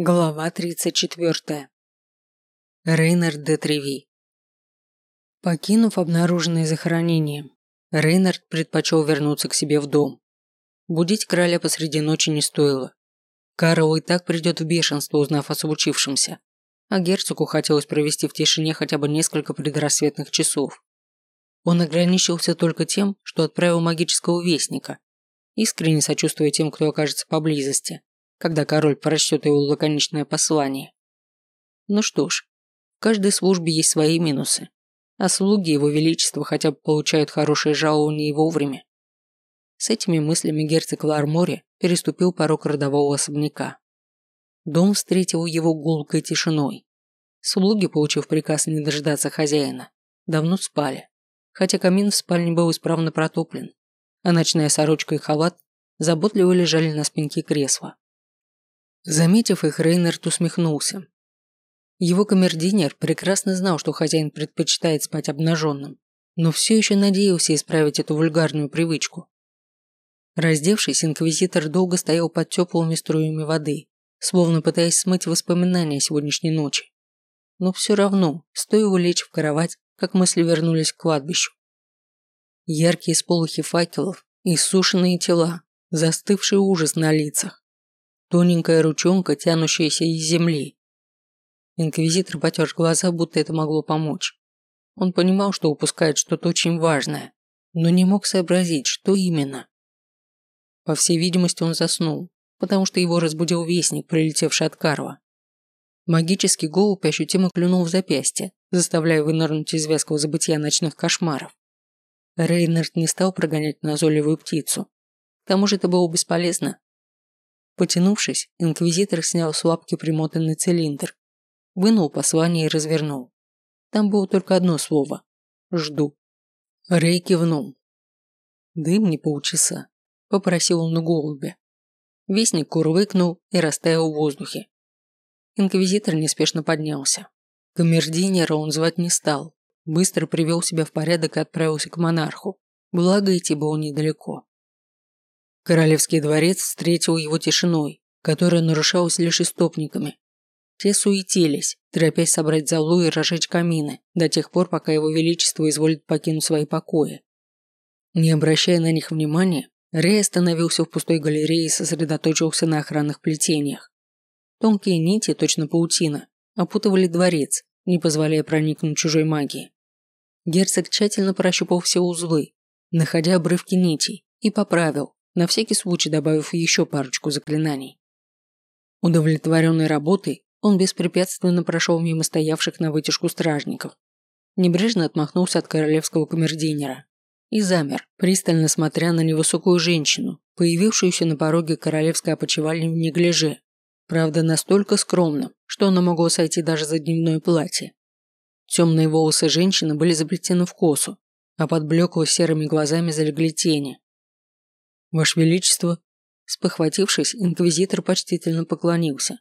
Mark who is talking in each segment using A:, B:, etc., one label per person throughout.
A: Глава 34. Рейнард де Треви. Покинув обнаруженное захоронение, Рейнард предпочел вернуться к себе в дом. Будить короля посреди ночи не стоило. Карл и так придет в бешенство, узнав о случившемся, а герцогу хотелось провести в тишине хотя бы несколько предрассветных часов. Он ограничился только тем, что отправил магического вестника, искренне сочувствуя тем, кто окажется поблизости когда король прочтет его лаконичное послание. Ну что ж, в каждой службе есть свои минусы, а слуги его величества хотя бы получают хорошее жалование и вовремя. С этими мыслями герцог Ларморе переступил порог родового особняка. Дом встретил его гулкой тишиной. Слуги, получив приказ не дожидаться хозяина, давно спали, хотя камин в спальне был исправно протоплен, а ночная сорочка и халат заботливо лежали на спинке кресла. Заметив их, Рейнард усмехнулся. Его камердинер прекрасно знал, что хозяин предпочитает спать обнаженным, но все еще надеялся исправить эту вульгарную привычку. Раздевшись, инквизитор долго стоял под теплыми струями воды, словно пытаясь смыть воспоминания сегодняшней ночи. Но все равно, стоило лечь в кровать, как мысли вернулись к кладбищу. Яркие сполохи факелов, иссушенные тела, застывший ужас на лицах. Тоненькая ручонка, тянущаяся из земли. Инквизитор потер глаза, будто это могло помочь. Он понимал, что упускает что-то очень важное, но не мог сообразить, что именно. По всей видимости, он заснул, потому что его разбудил вестник, прилетевший от Карва. Магический голубь ощутимо клюнул в запястье, заставляя вынырнуть из вязкого забытия ночных кошмаров. Рейнард не стал прогонять назойливую птицу. К тому же это было бесполезно. Потянувшись, инквизитор снял с лапки примотанный цилиндр, вынул послание и развернул. Там было только одно слово – «Жду». Рэй кивнул. «Дым не полчаса», – попросил он на голубя. Вестник курлыкнул и растаял в воздухе. Инквизитор неспешно поднялся. Камердинера он звать не стал, быстро привел себя в порядок и отправился к монарху, благо идти было недалеко. Королевский дворец встретил его тишиной, которая нарушалась лишь истопниками. Те суетились, торопясь собрать залу и разжечь камины, до тех пор, пока его величество изволит покинуть свои покои. Не обращая на них внимания, Рэй остановился в пустой галерее и сосредоточился на охранных плетениях. Тонкие нити, точно паутина, опутывали дворец, не позволяя проникнуть чужой магии. Герцог тщательно прощупал все узлы, находя обрывки нитей, и поправил, на всякий случай добавив еще парочку заклинаний. Удовлетворенный работой, он беспрепятственно прошел мимо стоявших на вытяжку стражников. Небрежно отмахнулся от королевского камердинера и замер, пристально смотря на невысокую женщину, появившуюся на пороге королевской опочивальни в неглиже, правда настолько скромным, что она могла сойти даже за дневное платье. Темные волосы женщины были заплетены в косу, а под блекло серыми глазами залегли тени, «Ваше Величество!» Спохватившись, инквизитор почтительно поклонился.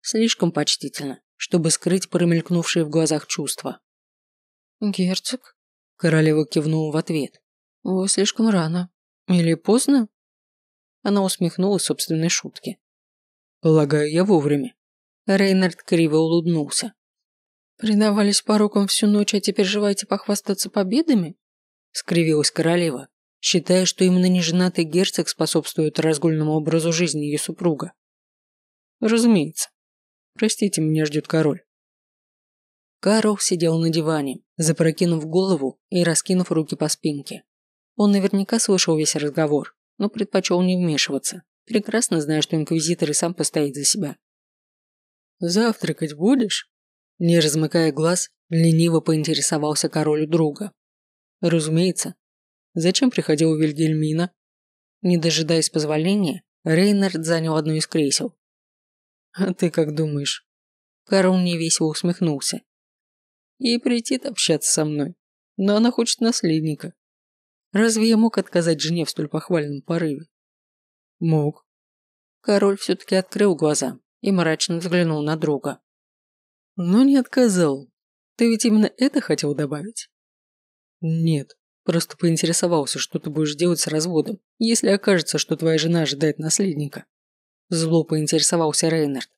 A: Слишком почтительно, чтобы скрыть промелькнувшие в глазах чувства.
B: «Герцог?»
A: Королева кивнула в ответ.
B: «Вы слишком рано. Или поздно?»
A: Она усмехнулась собственной шутке. «Полагаю, я вовремя». Рейнард криво улыбнулся.
B: «Предавались порокам всю ночь, а теперь желаете похвастаться победами?»
A: скривилась королева считая, что именно неженатый герцог способствует разгульному образу жизни ее супруга. Разумеется. Простите, меня ждет король. Карл сидел на диване, запрокинув голову и раскинув руки по спинке. Он наверняка слышал весь разговор, но предпочел не вмешиваться, прекрасно зная, что инквизитор и сам постоит за себя. «Завтракать будешь?» Не размыкая глаз, лениво поинтересовался король друга. Разумеется, Зачем приходил Вильгельмина? Не дожидаясь позволения, Рейнард занял одно из кресел. «А ты как думаешь?» Карл невесело усмехнулся. «Ей прийти общаться со мной, но она хочет наследника. Разве я мог отказать жене в столь похвальном порыве?» «Мог». Король все-таки открыл глаза и мрачно взглянул на друга. «Но не отказал. Ты ведь именно это хотел добавить?» «Нет. Просто поинтересовался, что ты будешь делать с разводом, если окажется, что твоя жена ожидает наследника. Зло поинтересовался Рейнард.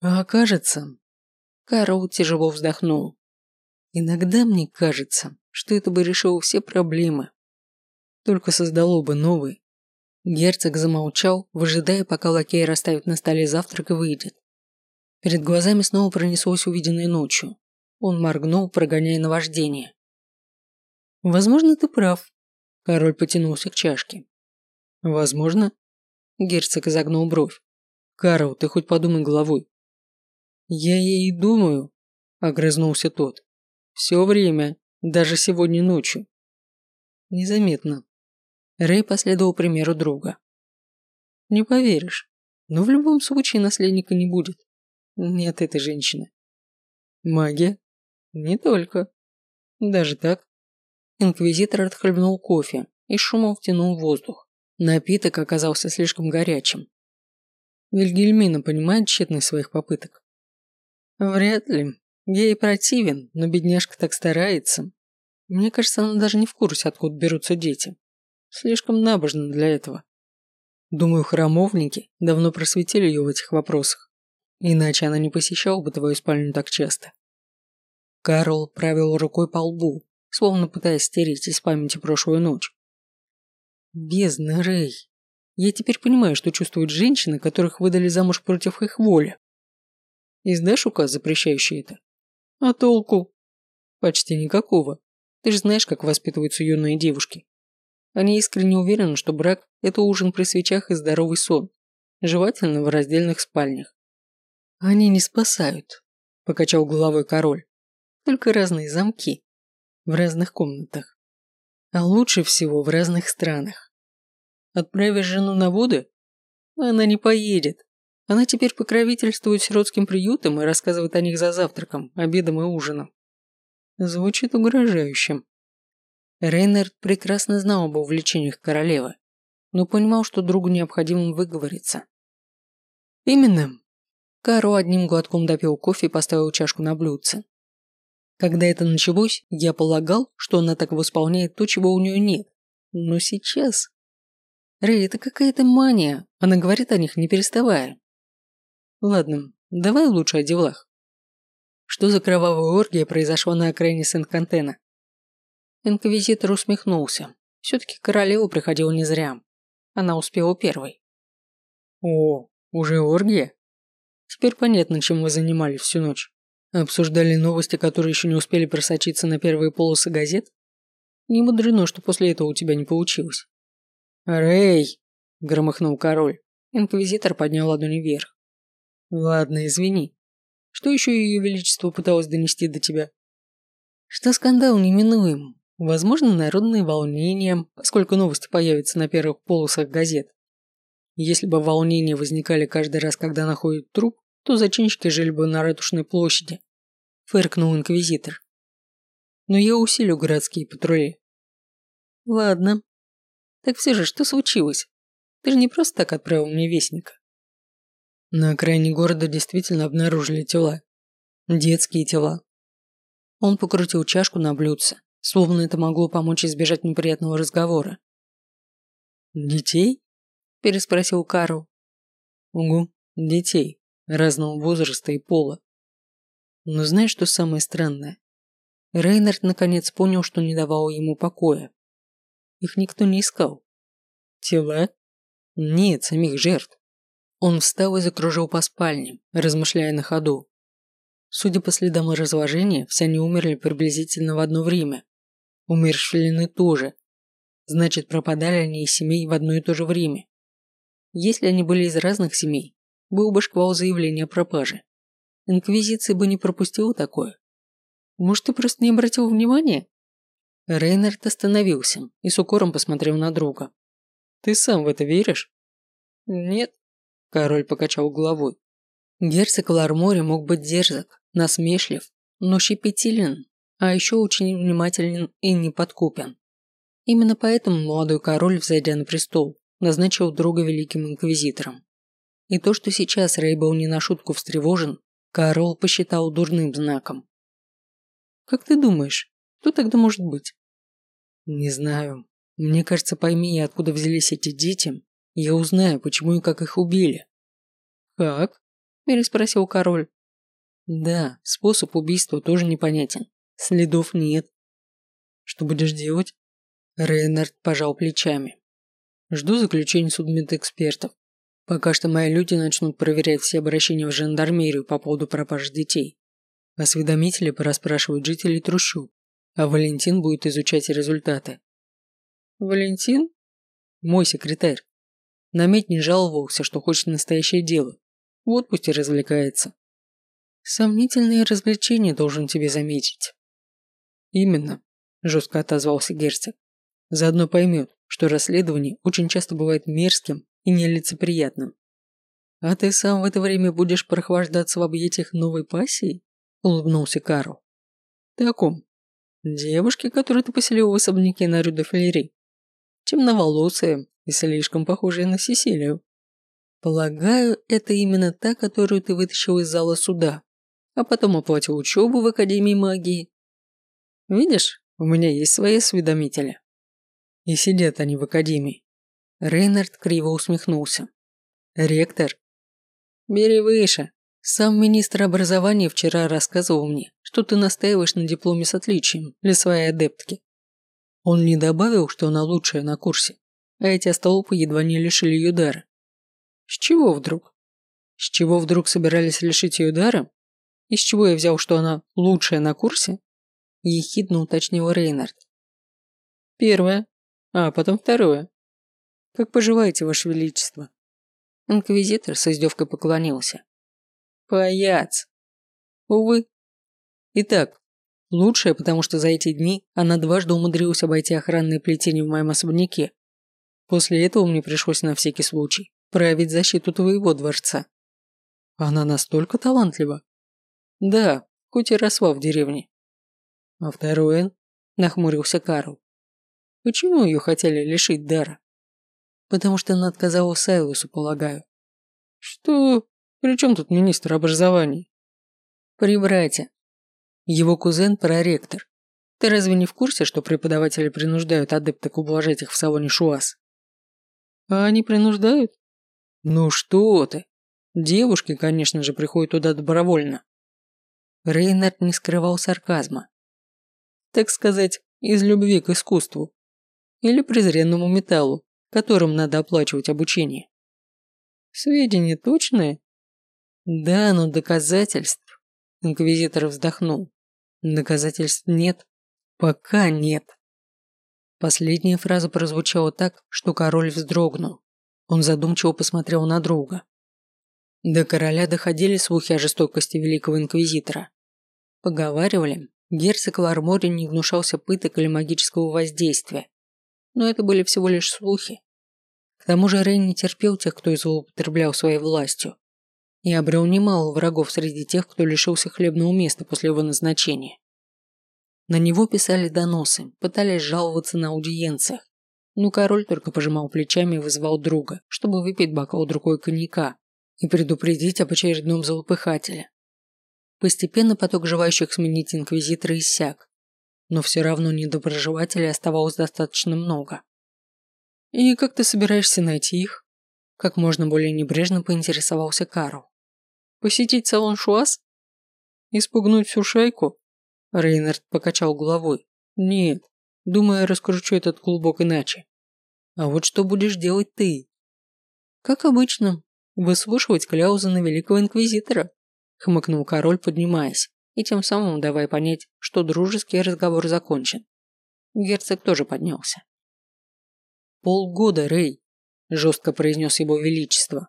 A: А кажется... Карл тяжело вздохнул. Иногда мне кажется, что это бы решило все проблемы. Только создало бы новые. Герцог замолчал, выжидая, пока лакей расставит на столе завтрак и выйдет. Перед глазами снова пронеслось увиденное ночью. Он моргнул, прогоняя наваждение. «Возможно, ты прав», – король потянулся к чашке. «Возможно?» – герцог изогнул бровь. «Карл, ты хоть подумай головой». «Я ей думаю», – огрызнулся тот. «Все время, даже сегодня ночью». «Незаметно», Рэй последовал примеру друга. Не поверишь, но в любом случае наследника не будет. Нет этой женщины. Магия? Не только. Даже так. Инквизитор отхлебнул кофе и шумом втянул воздух. Напиток оказался слишком горячим. Вильгельмина понимает тщетность своих попыток? Вряд ли. Ей противен, но бедняжка так старается. Мне кажется, она даже не в курсе, откуда берутся дети. Слишком набожно для этого. Думаю, храмовники давно просветили ее в этих вопросах. Иначе она не посещала бы твою спальню так часто. Карл правил рукой по лбу, словно пытаясь стереть из памяти прошлую ночь. Бездна, Рэй. Я теперь понимаю, что чувствуют женщины, которых выдали замуж против их воли. Издашь указ, запрещающий это? А толку? Почти никакого. Ты же знаешь, как воспитываются юные девушки. Они искренне уверены, что брак – это ужин при свечах и здоровый сон, желательно в раздельных спальнях. Они не спасают, покачал головой король. Только разные замки в разных комнатах. А лучше всего в разных странах. Отправишь жену на воды? Она не поедет. Она теперь покровительствует сиротским приютам и рассказывает о них за завтраком, обедом и ужином. Звучит угрожающим. Рейнард прекрасно знал об увлечениях королевы, но понимал, что другу необходимо выговориться. Именно. Каро одним глотком допил кофе и поставил чашку на блюдце. Когда это началось, я полагал, что она так восполняет то, чего у нее нет. Но сейчас... Рэй, это какая-то мания. Она говорит о них, не переставая. Ладно, давай лучше о делах. Что за кровавая оргия произошла на окраине Сент-Кантена? Инквизитор усмехнулся. Все-таки королева приходила не зря. Она успела первой. О, уже оргия? Теперь понятно, чем вы занимались всю ночь. Обсуждали новости, которые еще не успели просочиться на первые полосы газет? Не мудрено, что после этого у тебя не получилось. Рэй! громыхнул король. Инквизитор поднял ладони вверх. Ладно, извини. Что еще ее величество пыталось донести до тебя? Что скандал неминуем, Возможно, народные волнения, поскольку новости появятся на первых полосах газет. Если бы волнения возникали каждый раз, когда находят труп, то зачинщики жили бы на Ратушной площади. Фыркнул инквизитор. Но я усилю городские патрули. Ладно. Так все же, что случилось? Ты же не просто так отправил мне вестника. На окраине города действительно обнаружили тела. Детские тела. Он покрутил чашку на блюдце, словно это могло помочь избежать неприятного разговора. «Детей?» – переспросил Карл. «Угу, детей, разного возраста и пола. Но знаешь, что самое странное? Рейнард наконец понял, что не давало ему покоя. Их никто не искал. Тела? Нет, самих жертв. Он встал и закружил по спальне, размышляя на ходу. Судя по следам разложения, все они умерли приблизительно в одно время. Умершвлены тоже. Значит, пропадали они из семей в одно и то же время. Если они были из разных семей, был бы шквал заявления о пропаже. Инквизиция бы не пропустила такое. Может, ты просто не обратил внимания? Рейнард остановился и с укором посмотрел на друга. Ты сам в это веришь? Нет. Король покачал головой. Герцог Лармори мог быть дерзок, насмешлив, но щепетилен а еще очень внимателен и неподкупен. Именно поэтому молодой король, взойдя на престол, назначил друга великим инквизитором. И то, что сейчас Рэй был не на шутку встревожен, король посчитал дурным знаком. «Как ты думаешь, кто тогда может быть?» «Не знаю. Мне кажется, пойми я, откуда взялись эти дети, я узнаю, почему и как их убили». «Как?»
B: – переспросил король.
A: Да, способ убийства тоже непонятен. Следов нет. Что будешь делать? Рейнард пожал плечами. Жду заключения судмедэкспертов. Пока что мои люди начнут проверять все обращения в жандармерию по поводу пропажи детей. Осведомители порасспрашивают жителей трущоб, а Валентин будет изучать результаты.
B: Валентин?
A: Мой секретарь. Намедь не жаловался, что хочет настоящее дело. Вот пусть и развлекается.
B: Сомнительные развлечения должен тебе заметить.
A: Именно, жестко отозвался герцог. Заодно поймет, что расследование очень часто бывает мерзким и нелицеприятным. А ты сам в это время будешь прохлаждаться в объятиях новой пассии? Улыбнулся Карл. Ты о ком? Девушке, которую ты поселил в особняке на Рю де Флери. Темноволосая и слишком похожая на Сесилию. Полагаю, это именно та, которую ты вытащил из зала суда, а потом оплатил учебу в Академии магии. Видишь, у меня есть свои осведомители. И сидят они в академии. Рейнард криво усмехнулся. Ректор? Бери выше. Сам министр образования вчера рассказывал мне, что ты настаиваешь на дипломе с отличием для своей адептки. Он не добавил, что она лучшая на курсе, а эти остолопы едва не лишили ее дара. С чего вдруг? С чего вдруг собирались лишить ее дара? Из чего я взял, что она лучшая на курсе? Ехидно уточнил Рейнард. Первое, а потом второе. Как поживаете, Ваше Величество? Инквизитор с издевкой поклонился. Паяц. Увы. Итак, лучшее, потому что за эти дни она дважды умудрилась обойти охранные плетения в моем особняке. После этого мне пришлось на всякий случай проявить защиту твоего дворца. Она настолько талантлива. Да, хоть и росла в деревне. А второе, нахмурился Карл. Почему ее хотели лишить дара? Потому что она отказала Сайлусу, полагаю. Что? При чем тут министр образования? При брате. Его кузен проректор. Ты разве не в курсе, что преподаватели принуждают адепток ублажать их в салоне ШУАС? А они принуждают? Ну что ты? Девушки, конечно же, приходят туда добровольно. Рейнард не скрывал сарказма. Так сказать, из любви к искусству или презренному металлу, которым надо оплачивать обучение. Сведения точные? Да, но доказательств. Инквизитор вздохнул. Доказательств нет. Пока нет. Последняя фраза прозвучала так, что король вздрогнул. Он задумчиво посмотрел на друга. До короля доходили слухи о жестокости великого инквизитора. Поговаривали, герцог Лармори не гнушался пыток или магического воздействия, но это были всего лишь слухи. К тому же Рейн не терпел тех, кто злоупотреблял своей властью, и обрел немало врагов среди тех, кто лишился хлебного места после его назначения. На него писали доносы, пытались жаловаться на аудиенциях, но король только пожимал плечами и вызвал друга, чтобы выпить бокал другой коньяка и предупредить об очередном злопыхателе. Постепенно поток желающих сменить инквизитора иссяк, но все равно недоброжелателей оставалось достаточно много. «И как ты собираешься найти их?» Как можно более небрежно поинтересовался Карл. «Посетить салон Шуас? Испугнуть всю шайку?» Рейнард покачал головой. «Нет, думаю, раскручу этот клубок иначе. А вот что будешь делать ты?» «Как обычно, выслушивать кляузы на Великого Инквизитора», хмыкнул король, поднимаясь и тем самым давая понять, что дружеский разговор закончен. Герцог тоже поднялся. «Полгода, Рэй», – жестко произнес его величество.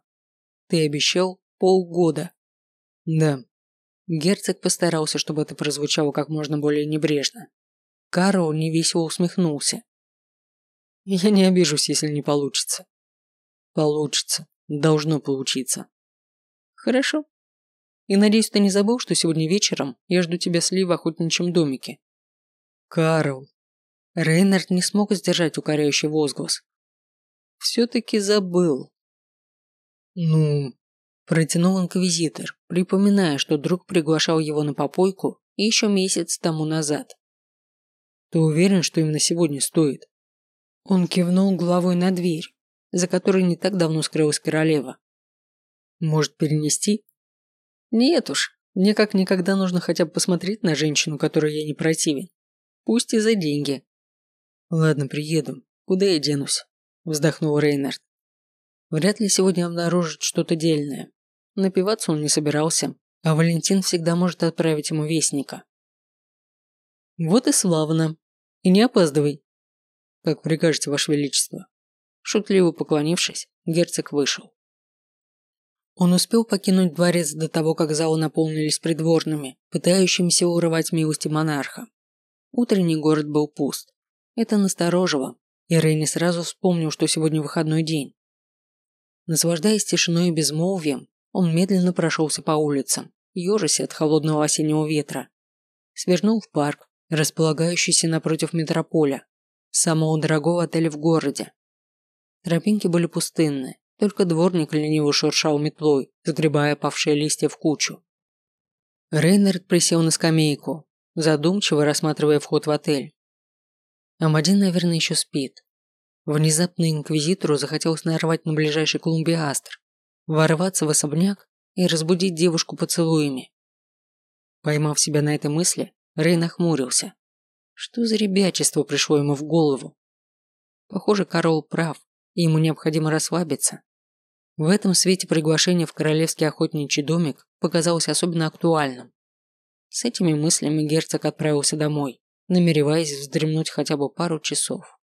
A: «Ты обещал полгода». «Да». Герцог постарался, чтобы это прозвучало как можно более небрежно. Карл невесело усмехнулся. «Я не обижусь, если не получится». «Получится. Должно получиться». «Хорошо», и надеюсь, ты не забыл, что сегодня вечером я жду тебя с Ли в охотничьем домике. Карл. Рейнард не смог сдержать укоряющий возглас. Все-таки забыл. Ну, протянул инквизитор, припоминая, что друг приглашал его на попойку еще месяц тому назад. Ты уверен, что именно сегодня стоит? Он кивнул головой на дверь, за которой не так давно скрылась королева. Может перенести? Нет уж, мне как никогда нужно хотя бы посмотреть на женщину, которой я не противен. Пусть и за деньги. Ладно, приеду. Куда я денусь? Вздохнул Рейнард. Вряд ли сегодня обнаружит что-то дельное. Напиваться он не собирался, а Валентин всегда может отправить ему вестника. Вот и славно. И не опаздывай. Как прикажете, Ваше Величество. Шутливо поклонившись, герцог вышел. Он успел покинуть дворец до того, как залы наполнились придворными, пытающимися урывать милости монарха. Утренний город был пуст. Это насторожило, и Рейни сразу вспомнил, что сегодня выходной день. Наслаждаясь тишиной и безмолвием, он медленно прошелся по улицам, ежась от холодного осеннего ветра. Свернул в парк, располагающийся напротив метрополя, самого дорогого отеля в городе. Тропинки были пустынны, только дворник лениво шуршал метлой, сгребая павшие листья в кучу. Рейнард присел на скамейку, задумчиво рассматривая вход в отель. Амадин, наверное, еще спит. Внезапно инквизитору захотелось нарвать на ближайший клумбе астр, ворваться в особняк и разбудить девушку поцелуями. Поймав себя на этой мысли, Рей нахмурился. Что за ребячество пришло ему в голову? Похоже, Карл прав, и ему необходимо расслабиться. В этом свете приглашение в королевский охотничий домик показалось особенно актуальным. С этими мыслями герцог отправился домой, намереваясь вздремнуть хотя бы пару часов.